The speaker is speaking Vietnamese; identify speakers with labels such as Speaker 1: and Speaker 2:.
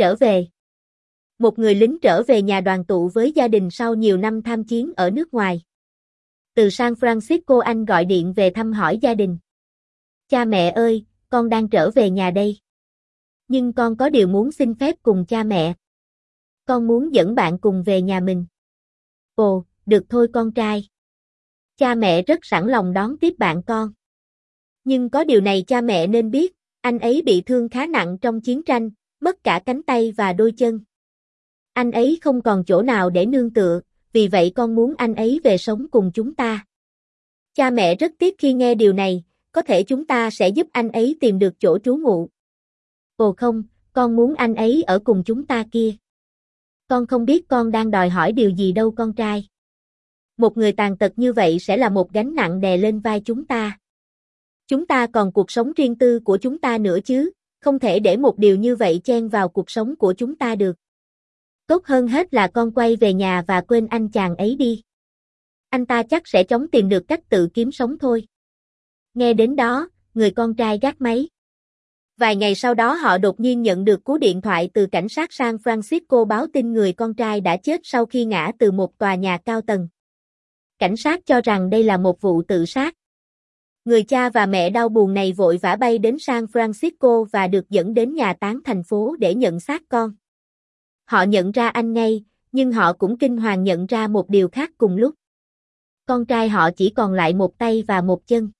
Speaker 1: Trở về. Một người lính trở về nhà đoàn tụ với gia đình sau nhiều năm tham chiến ở nước ngoài. Từ San Francisco anh gọi điện về thăm hỏi gia đình. Cha mẹ ơi, con đang trở về nhà đây. Nhưng con có điều muốn xin phép cùng cha mẹ. Con muốn dẫn bạn cùng về nhà mình. Ồ, được thôi con trai. Cha mẹ rất sẵn lòng đón tiếp bạn con. Nhưng có điều này cha mẹ nên biết, anh ấy bị thương khá nặng trong chiến tranh, mất cả cánh tay và đôi chân. Anh ấy không còn chỗ nào để nương tựa, vì vậy con muốn anh ấy về sống cùng chúng ta. Cha mẹ rất tiếc khi nghe điều này, có thể chúng ta sẽ giúp anh ấy tìm được chỗ trú ngụ. Ồ không, con muốn anh ấy ở cùng chúng ta kia. Con không biết con đang đòi hỏi điều gì đâu con trai. Một người tàn tật như vậy sẽ là một gánh nặng đè lên vai chúng ta. Chúng ta còn cuộc sống riêng tư của chúng ta nữa chứ, không thể để một điều như vậy chen vào cuộc sống của chúng ta được. Tốt hơn hết là con quay về nhà và quên anh chàng ấy đi. Anh ta chắc sẽ chóng tìm được cách tự kiếm sống thôi. Nghe đến đó, người con trai gác máy. Vài ngày sau đó họ đột nhiên nhận được cú điện thoại từ cảnh sát San Francisco báo tin người con trai đã chết sau khi ngã từ một tòa nhà cao tầng. Cảnh sát cho rằng đây là một vụ tự sát. Người cha và mẹ đau buồn này vội vã bay đến San Francisco và được dẫn đến nhà táng thành phố để nhận xác con. Họ nhận ra anh ngay, nhưng họ cũng kinh hoàng nhận ra một điều khác cùng lúc. Con trai họ chỉ còn lại một tay và một chân.